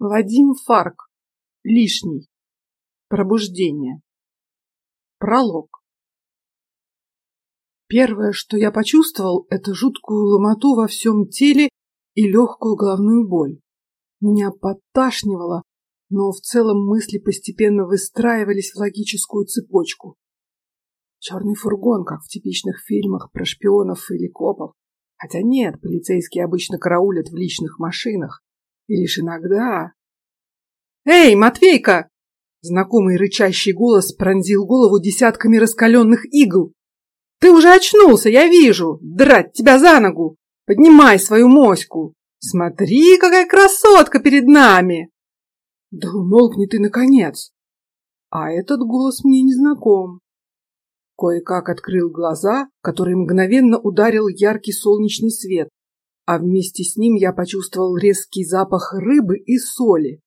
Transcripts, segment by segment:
Вадим Фарк. Лишний. Пробуждение. Пролог. Первое, что я почувствовал, это жуткую ломоту во всем теле и легкую головную боль. Меня подташнивало, но в целом мысли постепенно выстраивались в логическую цепочку. Черный фургон, как в типичных фильмах про шпионов или копов. Хотя нет, полицейские обычно караулят в личных машинах. И лишь иногда... «Эй, Матвейка!» Знакомый рычащий голос пронзил голову десятками раскаленных игл. «Ты уже очнулся, я вижу! Драть тебя за ногу! Поднимай свою моську! Смотри, какая красотка перед нами!» «Да умолкни ты, наконец!» А этот голос мне не знаком. Кое-как открыл глаза, которые мгновенно ударил яркий солнечный свет а вместе с ним я почувствовал резкий запах рыбы и соли.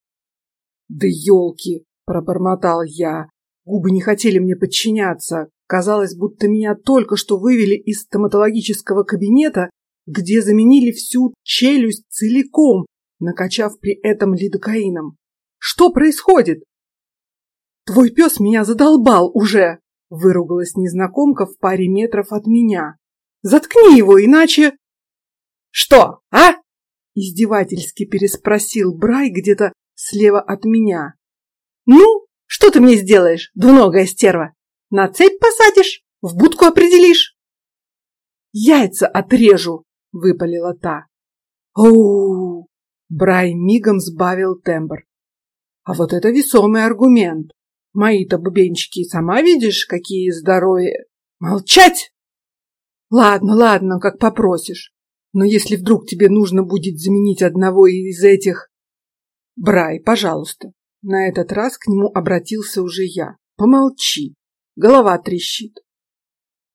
Да елки, пробормотал я. Губы не хотели мне подчиняться. Казалось, будто меня только что вывели из стоматологического кабинета, где заменили всю челюсть целиком, накачав при этом лидокаином. Что происходит? Твой пес меня задолбал уже, выругалась незнакомка в паре метров от меня. Заткни его, иначе... Что, а? Издевательски переспросил Брай где-то слева от меня. Ну, что ты мне сделаешь, двуногая стерва? На цепь посадишь? В будку определишь? Яйца отрежу, выпалила та. Оу! Брай мигом сбавил тембр. А вот это весомый аргумент. Мои-то бубенчики сама видишь, какие здоровые. Молчать! Ладно, ладно, как попросишь. Но если вдруг тебе нужно будет заменить одного из этих... Брай, пожалуйста. На этот раз к нему обратился уже я. Помолчи. Голова трещит.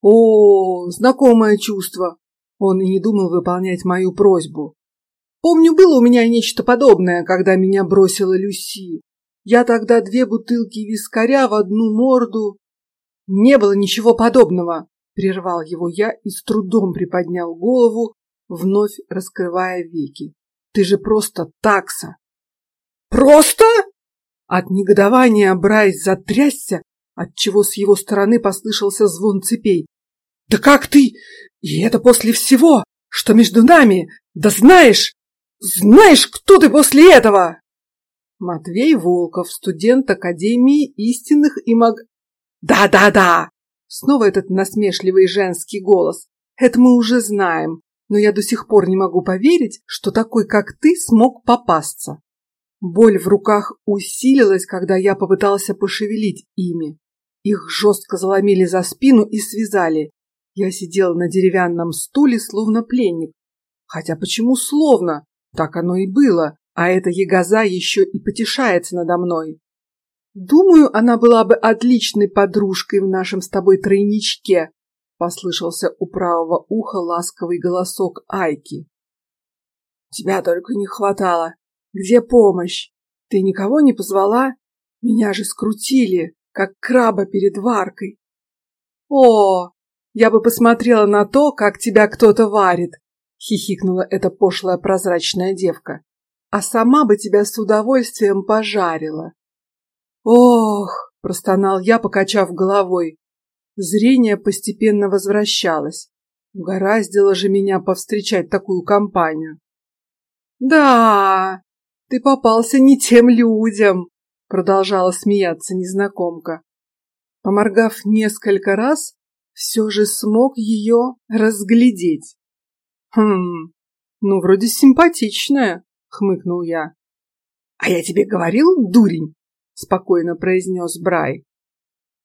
О, знакомое чувство. Он и не думал выполнять мою просьбу. Помню, было у меня нечто подобное, когда меня бросила Люси. Я тогда две бутылки вискаря в одну морду. Не было ничего подобного, прервал его я и с трудом приподнял голову, вновь раскрывая веки. Ты же просто такса. Просто? От негодования Брайс затрясся, отчего с его стороны послышался звон цепей. Да как ты? И это после всего, что между нами? Да знаешь, знаешь, кто ты после этого? Матвей Волков, студент Академии истинных и маг... Да-да-да! Снова этот насмешливый женский голос. Это мы уже знаем но я до сих пор не могу поверить, что такой, как ты, смог попасться. Боль в руках усилилась, когда я попытался пошевелить ими. Их жестко заломили за спину и связали. Я сидел на деревянном стуле, словно пленник. Хотя почему словно? Так оно и было. А эта ягоза еще и потешается надо мной. Думаю, она была бы отличной подружкой в нашем с тобой тройничке, Послышался у правого уха ласковый голосок Айки. Тебя только не хватало. Где помощь? Ты никого не позвала? Меня же скрутили, как краба перед варкой. О, я бы посмотрела на то, как тебя кто-то варит, хихикнула эта пошлая прозрачная девка. А сама бы тебя с удовольствием пожарила. Ох, простонал я, покачав головой. Зрение постепенно возвращалось. Угораздило же меня повстречать такую компанию. Да, ты попался не тем людям, продолжала смеяться незнакомка. Поморгав несколько раз, все же смог ее разглядеть. Хм, ну вроде симпатичная, хмыкнул я. А я тебе говорил, дурень, спокойно произнес Брай.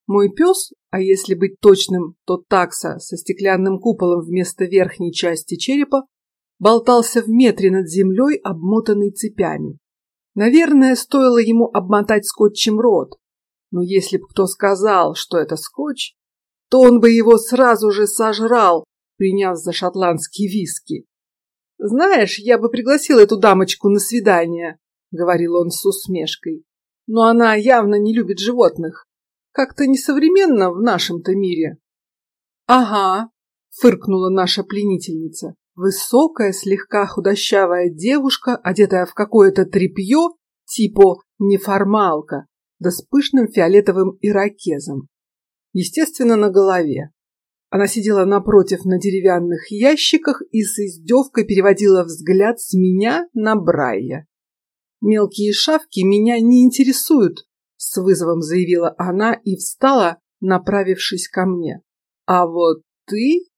Мой пес, а если быть точным, то такса со стеклянным куполом вместо верхней части черепа, болтался в метре над землей, обмотанный цепями. Наверное, стоило ему обмотать скотчем рот, но если бы кто сказал, что это скотч, то он бы его сразу же сожрал, приняв за шотландские виски. Знаешь, я бы пригласил эту дамочку на свидание, говорил он с усмешкой, но она явно не любит животных. Как-то несовременно в нашем-то мире. Ага, фыркнула наша пленительница. Высокая, слегка худощавая девушка, одетая в какое-то тряпье, типа неформалка, да с пышным фиолетовым ирокезом. Естественно, на голове. Она сидела напротив на деревянных ящиках и с издевкой переводила взгляд с меня на Брайя. Мелкие шавки меня не интересуют, с вызовом заявила она и встала, направившись ко мне. А вот ты...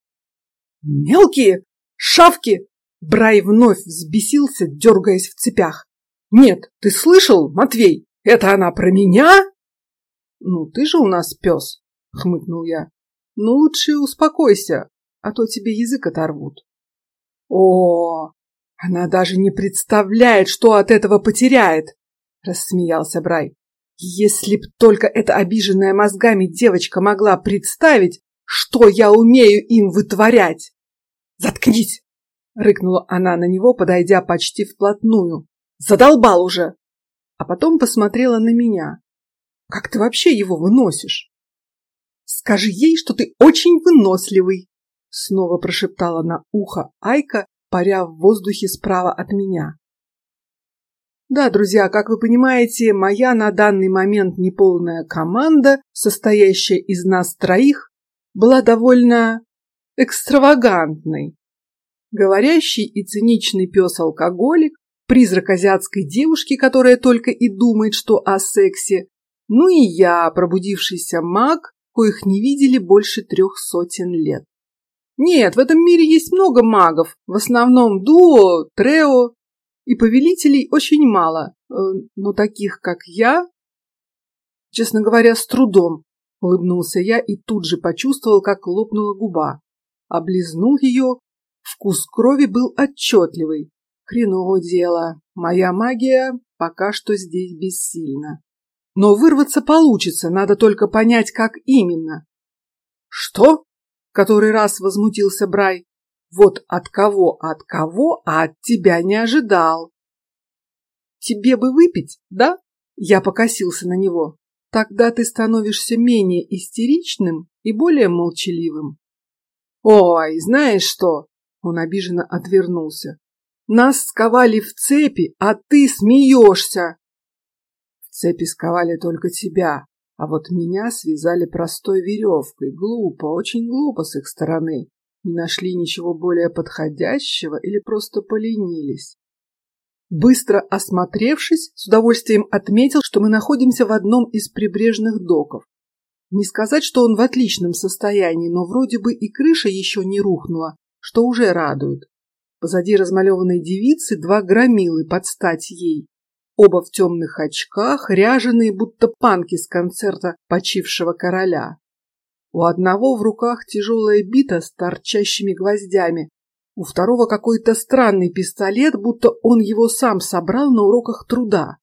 Мелкие шавки! Брай вновь взбесился, дергаясь в цепях. Нет, ты слышал, Матвей? Это она про меня? Ну, ты же у нас пес, хмыкнул я. Ну лучше успокойся, а то тебе язык оторвут. О, она даже не представляет, что от этого потеряет, рассмеялся Брай. Если б только эта обиженная мозгами девочка могла представить, что я умею им вытворять. Заткнись, рыкнула она на него, подойдя почти вплотную. Задолбал уже. А потом посмотрела на меня. Как ты вообще его выносишь? Скажи ей, что ты очень выносливый, снова прошептала на ухо Айка, паря в воздухе справа от меня. Да, друзья, как вы понимаете, моя на данный момент неполная команда, состоящая из нас троих, была довольно экстравагантной. Говорящий и циничный пес-алкоголик, призрак азиатской девушки, которая только и думает, что о сексе, ну и я, пробудившийся маг, коих не видели больше трех сотен лет. Нет, в этом мире есть много магов, в основном дуо, трео, и повелителей очень мало, э, но таких, как я, честно говоря, с трудом. Улыбнулся я и тут же почувствовал, как лопнула губа. Облизнул ее, вкус крови был отчетливый. Хреново дело, моя магия пока что здесь бессильна. Но вырваться получится, надо только понять, как именно. Что? Который раз возмутился Брай. Вот от кого, от кого, а от тебя не ожидал. Тебе бы выпить, да? Я покосился на него. Тогда ты становишься менее истеричным и более молчаливым. Ой, знаешь что? Он обиженно отвернулся. Нас сковали в цепи, а ты смеешься. В цепи сковали только тебя, а вот меня связали простой веревкой. Глупо, очень глупо с их стороны. Не нашли ничего более подходящего или просто поленились. Быстро осмотревшись, с удовольствием отметил, что мы находимся в одном из прибрежных доков. Не сказать, что он в отличном состоянии, но вроде бы и крыша еще не рухнула, что уже радует. Позади размалеванной девицы два громилы под стать ей. Оба в темных очках, ряженые, будто панки с концерта почившего короля. У одного в руках тяжелая бита с торчащими гвоздями, у второго какой-то странный пистолет, будто он его сам собрал на уроках труда.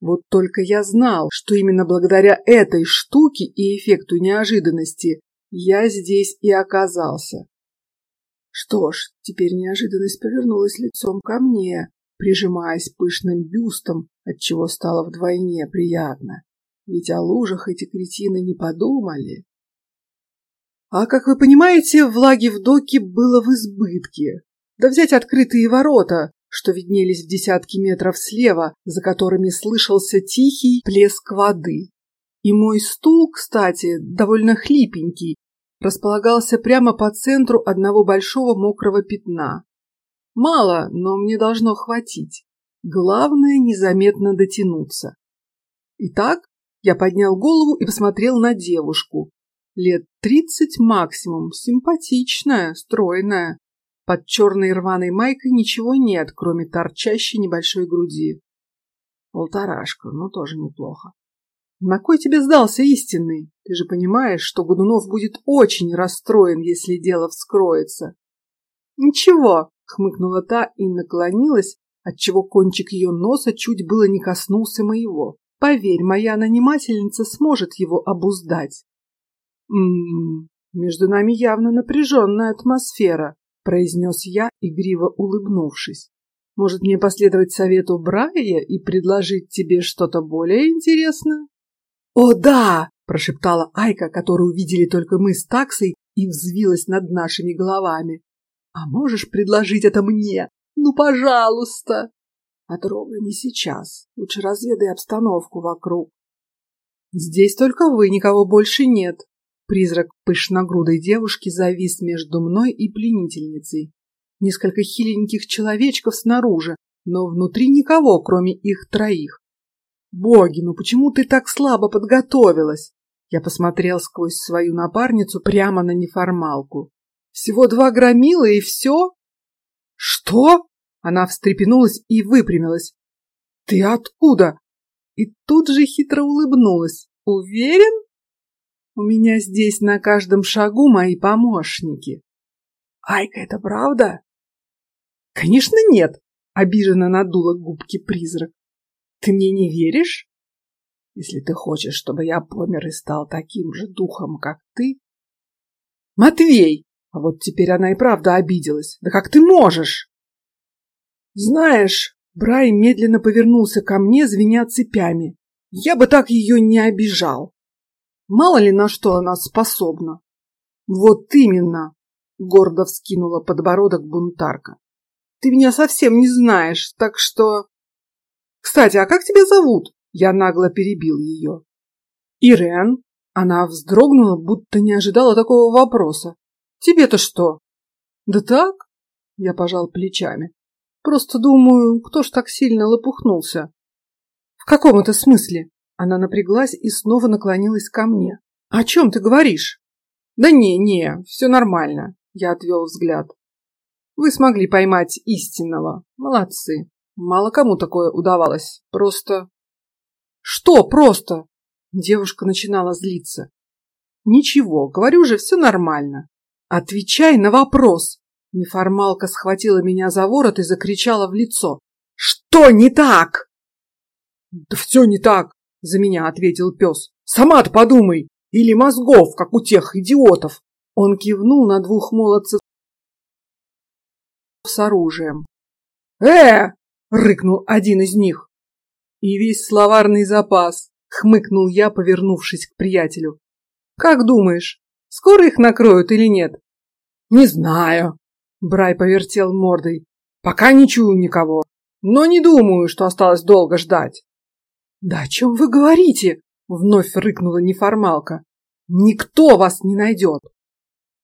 Вот только я знал, что именно благодаря этой штуке и эффекту неожиданности я здесь и оказался. Что ж, теперь неожиданность повернулась лицом ко мне, прижимаясь пышным бюстом, от чего стало вдвойне приятно. Ведь о лужах эти кретины не подумали. А как вы понимаете, влаги в доке было в избытке. Да взять открытые ворота, что виднелись в десятки метров слева, за которыми слышался тихий плеск воды. И мой стул, кстати, довольно хлипенький, располагался прямо по центру одного большого мокрого пятна. Мало, но мне должно хватить. Главное незаметно дотянуться. Итак, я поднял голову и посмотрел на девушку, Лет тридцать максимум, симпатичная, стройная. Под черной рваной майкой ничего нет, кроме торчащей небольшой груди. Полторашка, ну тоже неплохо. На кой тебе сдался истинный? Ты же понимаешь, что Годунов будет очень расстроен, если дело вскроется. Ничего, хмыкнула та и наклонилась, отчего кончик ее носа чуть было не коснулся моего. Поверь, моя нанимательница сможет его обуздать. «М-м, между нами явно напряженная атмосфера», — произнес я, игриво улыбнувшись. «Может, мне последовать совету Брайя и предложить тебе что-то более интересное?» «О, да!» — прошептала Айка, которую видели только мы с таксой, и взвилась над нашими головами. «А можешь предложить это мне? Ну, пожалуйста!» А трогай не сейчас. Лучше разведай обстановку вокруг. Здесь только вы, никого больше нет. Призрак пышногрудой девушки завис между мной и пленительницей. Несколько хиленьких человечков снаружи, но внутри никого, кроме их троих. Боги, ну почему ты так слабо подготовилась? Я посмотрел сквозь свою напарницу прямо на неформалку. Всего два громила и все? Что? Она встрепенулась и выпрямилась. Ты откуда? И тут же хитро улыбнулась. Уверен? У меня здесь на каждом шагу мои помощники. Айка, это правда? Конечно нет. Обиженно надула губки призрак. Ты мне не веришь? Если ты хочешь, чтобы я помер и стал таким же духом, как ты... Матвей! А вот теперь она и правда обиделась. Да как ты можешь? Знаешь, Брай медленно повернулся ко мне, звеня цепями. Я бы так ее не обижал. Мало ли на что она способна. Вот именно, гордо вскинула подбородок бунтарка. Ты меня совсем не знаешь, так что... Кстати, а как тебя зовут? Я нагло перебил ее. Ирен. Она вздрогнула, будто не ожидала такого вопроса. Тебе-то что? Да так? Я пожал плечами. Просто думаю, кто ж так сильно лопухнулся? В каком это смысле? Она напряглась и снова наклонилась ко мне. О чем ты говоришь? Да не, не, все нормально. Я отвел взгляд. Вы смогли поймать истинного. Молодцы. Мало кому такое удавалось. Просто... Что просто? Девушка начинала злиться. Ничего, говорю же, все нормально. Отвечай на вопрос. Неформалка схватила меня за ворот и закричала в лицо. Что не так? Да все не так, за меня ответил пес. Сама-то подумай. Или мозгов, как у тех идиотов. Он кивнул на двух молодцев с оружием. Э! рыкнул один из них. И весь словарный запас, хмыкнул я, повернувшись к приятелю. Как думаешь, скоро их накроют или нет? Не знаю. Брай повертел мордой. Пока не чую никого, но не думаю, что осталось долго ждать. Да о чем вы говорите? Вновь рыкнула неформалка. Никто вас не найдет.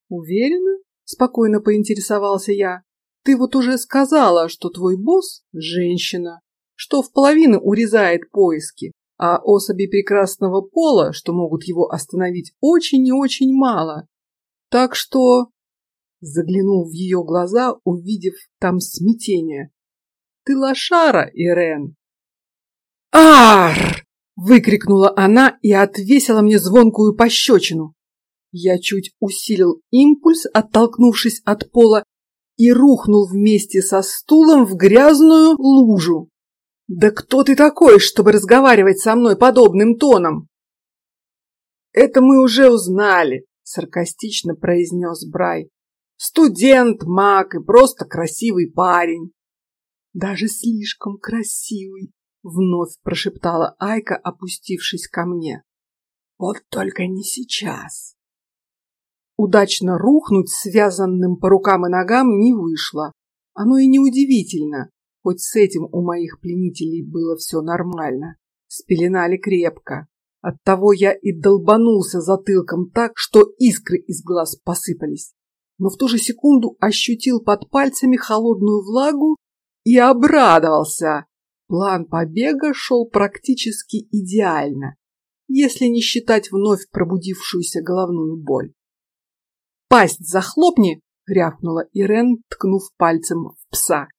Уверена? Спокойно поинтересовался я. Ты вот уже сказала, что твой босс – женщина, что в половину урезает поиски, а особи прекрасного пола, что могут его остановить, очень и очень мало. Так что заглянул в ее глаза, увидев там смятение. Ты лошара, Ирен. Ар! выкрикнула она и отвесила мне звонкую пощечину. Я чуть усилил импульс, оттолкнувшись от пола, и рухнул вместе со стулом в грязную лужу. Да кто ты такой, чтобы разговаривать со мной подобным тоном? Это мы уже узнали, саркастично произнес Брай. Студент, маг и просто красивый парень. Даже слишком красивый, вновь прошептала Айка, опустившись ко мне. Вот только не сейчас. Удачно рухнуть связанным по рукам и ногам не вышло. Оно и не удивительно, хоть с этим у моих пленителей было все нормально. Спеленали крепко. Оттого я и долбанулся затылком так, что искры из глаз посыпались но в ту же секунду ощутил под пальцами холодную влагу и обрадовался. План побега шел практически идеально, если не считать вновь пробудившуюся головную боль. Пасть захлопни, рявкнула Ирен, ткнув пальцем в пса.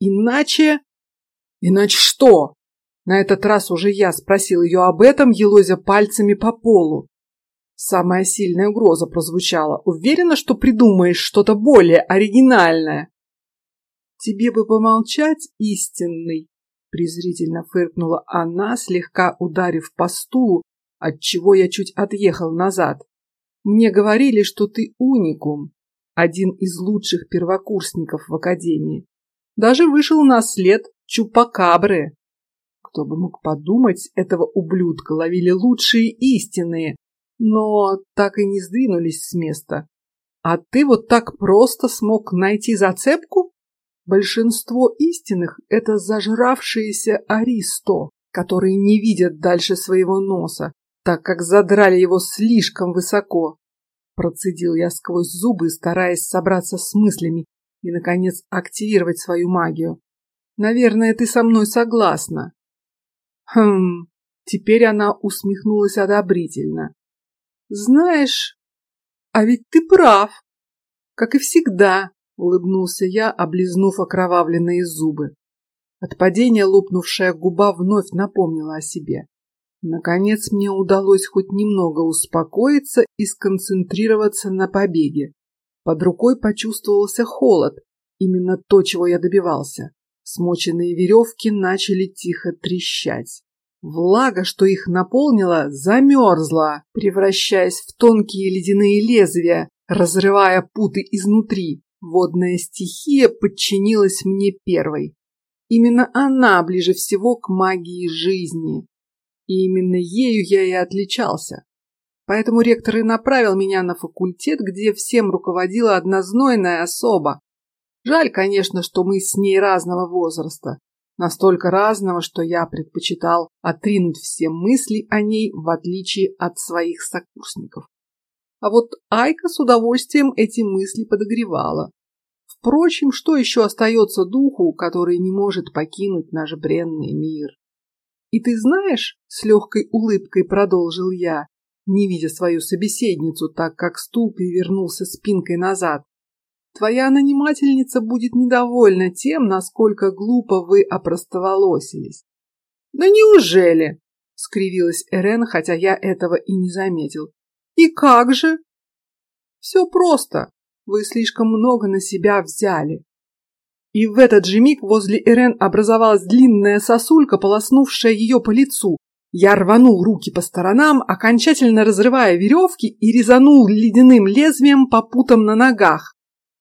Иначе, иначе что? На этот раз уже я спросил ее об этом, елозя пальцами по полу. Самая сильная угроза прозвучала. Уверена, что придумаешь что-то более оригинальное. Тебе бы помолчать, истинный, презрительно фыркнула она, слегка ударив по стулу, от чего я чуть отъехал назад. Мне говорили, что ты уникум, один из лучших первокурсников в академии. Даже вышел на след чупакабры. Кто бы мог подумать, этого ублюдка ловили лучшие истинные, но так и не сдвинулись с места. А ты вот так просто смог найти зацепку? Большинство истинных – это зажравшиеся аристо, которые не видят дальше своего носа, так как задрали его слишком высоко. Процедил я сквозь зубы, стараясь собраться с мыслями и, наконец, активировать свою магию. Наверное, ты со мной согласна. Хм, теперь она усмехнулась одобрительно. Знаешь, а ведь ты прав. Как и всегда, улыбнулся я, облизнув окровавленные зубы. От падения лопнувшая губа вновь напомнила о себе. Наконец мне удалось хоть немного успокоиться и сконцентрироваться на побеге. Под рукой почувствовался холод, именно то, чего я добивался. Смоченные веревки начали тихо трещать. Влага, что их наполнила, замерзла, превращаясь в тонкие ледяные лезвия, разрывая путы изнутри. Водная стихия подчинилась мне первой. Именно она ближе всего к магии жизни. И именно ею я и отличался. Поэтому ректор и направил меня на факультет, где всем руководила однознойная особа. Жаль, конечно, что мы с ней разного возраста. Настолько разного, что я предпочитал отринуть все мысли о ней, в отличие от своих сокурсников. А вот Айка с удовольствием эти мысли подогревала. Впрочем, что еще остается духу, который не может покинуть наш бренный мир? И ты знаешь, с легкой улыбкой продолжил я, не видя свою собеседницу, так как стул перевернулся спинкой назад. Твоя нанимательница будет недовольна тем, насколько глупо вы опростоволосились. Да неужели? скривилась Эрен, хотя я этого и не заметил. И как же? Все просто. Вы слишком много на себя взяли. И в этот же миг возле Эрен образовалась длинная сосулька, полоснувшая ее по лицу. Я рванул руки по сторонам, окончательно разрывая веревки и резанул ледяным лезвием по путам на ногах.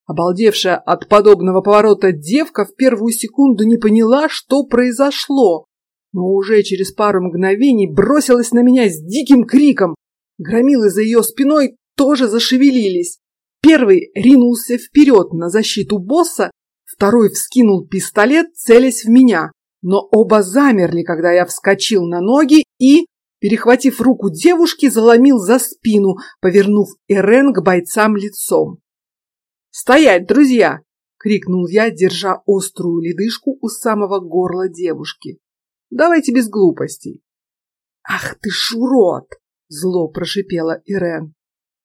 Обалдевшая от подобного поворота девка в первую секунду не поняла, что произошло, но уже через пару мгновений бросилась на меня с диким криком. Громилы за ее спиной тоже зашевелились. Первый ринулся вперед на защиту босса, второй вскинул пистолет, целясь в меня. Но оба замерли, когда я вскочил на ноги и, перехватив руку девушки, заломил за спину, повернув Эрен к бойцам лицом. «Стоять, друзья!» — крикнул я, держа острую ледышку у самого горла девушки. «Давайте без глупостей». «Ах ты ж урод!» — зло прошипела Ирен.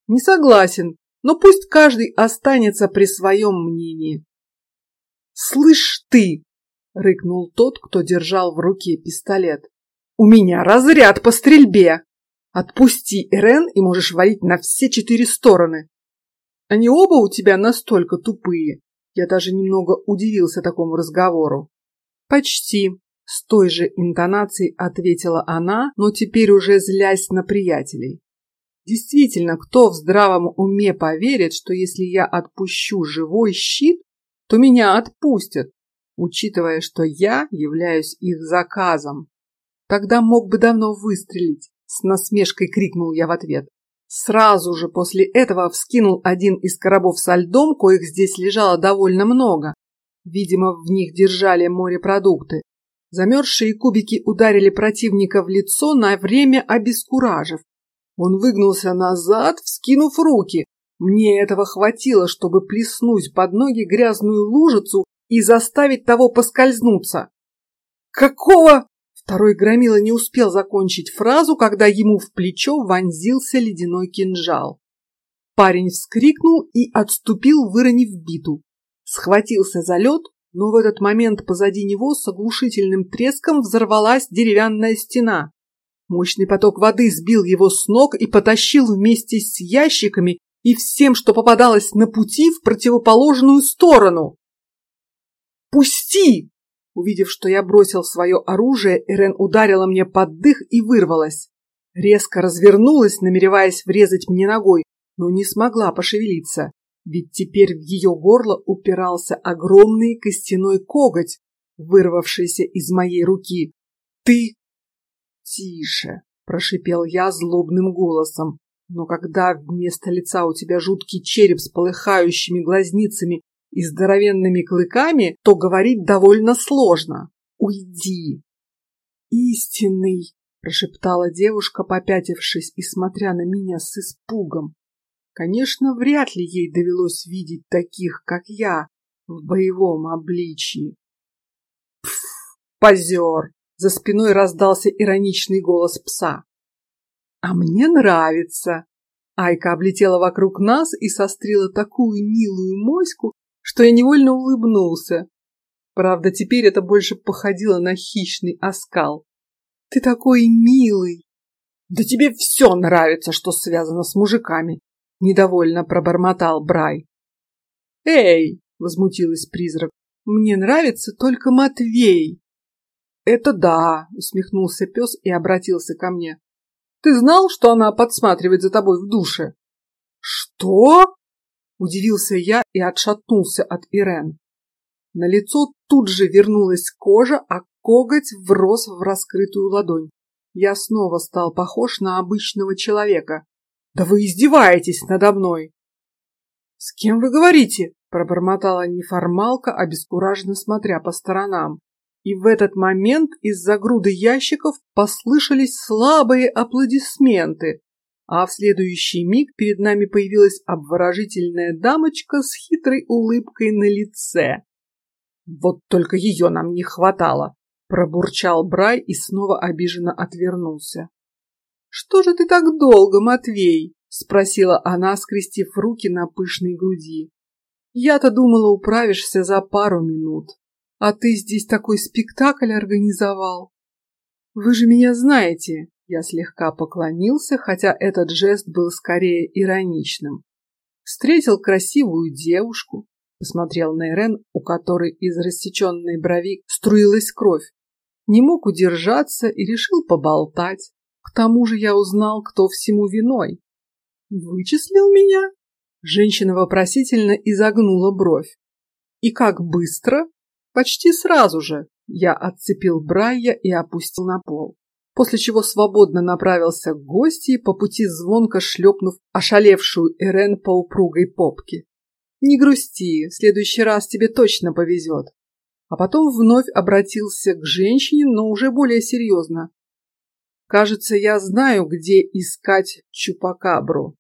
«Не согласен, но пусть каждый останется при своем мнении. Слышь ты, рыкнул тот, кто держал в руке пистолет. У меня разряд по стрельбе. Отпусти Эрен и можешь валить на все четыре стороны. Они оба у тебя настолько тупые. Я даже немного удивился такому разговору. Почти. С той же интонацией ответила она, но теперь уже злясь на приятелей. Действительно, кто в здравом уме поверит, что если я отпущу живой щит, то меня отпустят, учитывая, что я являюсь их заказом. Тогда мог бы давно выстрелить, с насмешкой крикнул я в ответ. Сразу же после этого вскинул один из коробов со льдом, коих здесь лежало довольно много. Видимо, в них держали морепродукты. Замерзшие кубики ударили противника в лицо на время обескуражив. Он выгнулся назад, вскинув руки. Мне этого хватило, чтобы плеснуть под ноги грязную лужицу и заставить того поскользнуться. Какого? Второй громила не успел закончить фразу, когда ему в плечо вонзился ледяной кинжал. Парень вскрикнул и отступил, выронив биту. Схватился за лед, но в этот момент позади него с оглушительным треском взорвалась деревянная стена. Мощный поток воды сбил его с ног и потащил вместе с ящиками и всем, что попадалось на пути, в противоположную сторону. «Пусти!» Увидев, что я бросил свое оружие, Эрен ударила мне под дых и вырвалась. Резко развернулась, намереваясь врезать мне ногой, но не смогла пошевелиться, ведь теперь в ее горло упирался огромный костяной коготь, вырвавшийся из моей руки. «Ты «Тише!» – прошипел я злобным голосом. Но когда вместо лица у тебя жуткий череп с полыхающими глазницами и здоровенными клыками, то говорить довольно сложно. Уйди. Истинный, прошептала девушка, попятившись и смотря на меня с испугом. Конечно, вряд ли ей довелось видеть таких, как я, в боевом обличии. Пф, позер! За спиной раздался ироничный голос пса. А мне нравится. Айка облетела вокруг нас и сострила такую милую моську, что я невольно улыбнулся. Правда, теперь это больше походило на хищный оскал. Ты такой милый. Да тебе все нравится, что связано с мужиками. Недовольно пробормотал Брай. Эй, возмутилась призрак. Мне нравится только Матвей. Это да, усмехнулся пес и обратился ко мне. Ты знал, что она подсматривает за тобой в душе? Что? Удивился я и отшатнулся от Ирен. На лицо тут же вернулась кожа, а коготь врос в раскрытую ладонь. Я снова стал похож на обычного человека. Да вы издеваетесь надо мной! С кем вы говорите? пробормотала неформалка, обескураженно смотря по сторонам. И в этот момент из-за груды ящиков послышались слабые аплодисменты, а в следующий миг перед нами появилась обворожительная дамочка с хитрой улыбкой на лице. Вот только ее нам не хватало, пробурчал Брай и снова обиженно отвернулся. Что же ты так долго, Матвей? спросила она, скрестив руки на пышной груди. Я-то думала, управишься за пару минут, а ты здесь такой спектакль организовал. Вы же меня знаете. Я слегка поклонился, хотя этот жест был скорее ироничным. Встретил красивую девушку, посмотрел на Ирен, у которой из рассеченной брови струилась кровь. Не мог удержаться и решил поболтать. К тому же я узнал, кто всему виной. Вычислил меня? Женщина вопросительно изогнула бровь. И как быстро? Почти сразу же. Я отцепил Брайя и опустил на пол, после чего свободно направился к гости, по пути звонко шлепнув ошалевшую Эрен по упругой попке. Не грусти, в следующий раз тебе точно повезет. А потом вновь обратился к женщине, но уже более серьезно. Кажется, я знаю, где искать чупакабру.